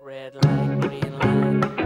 Red light, green light.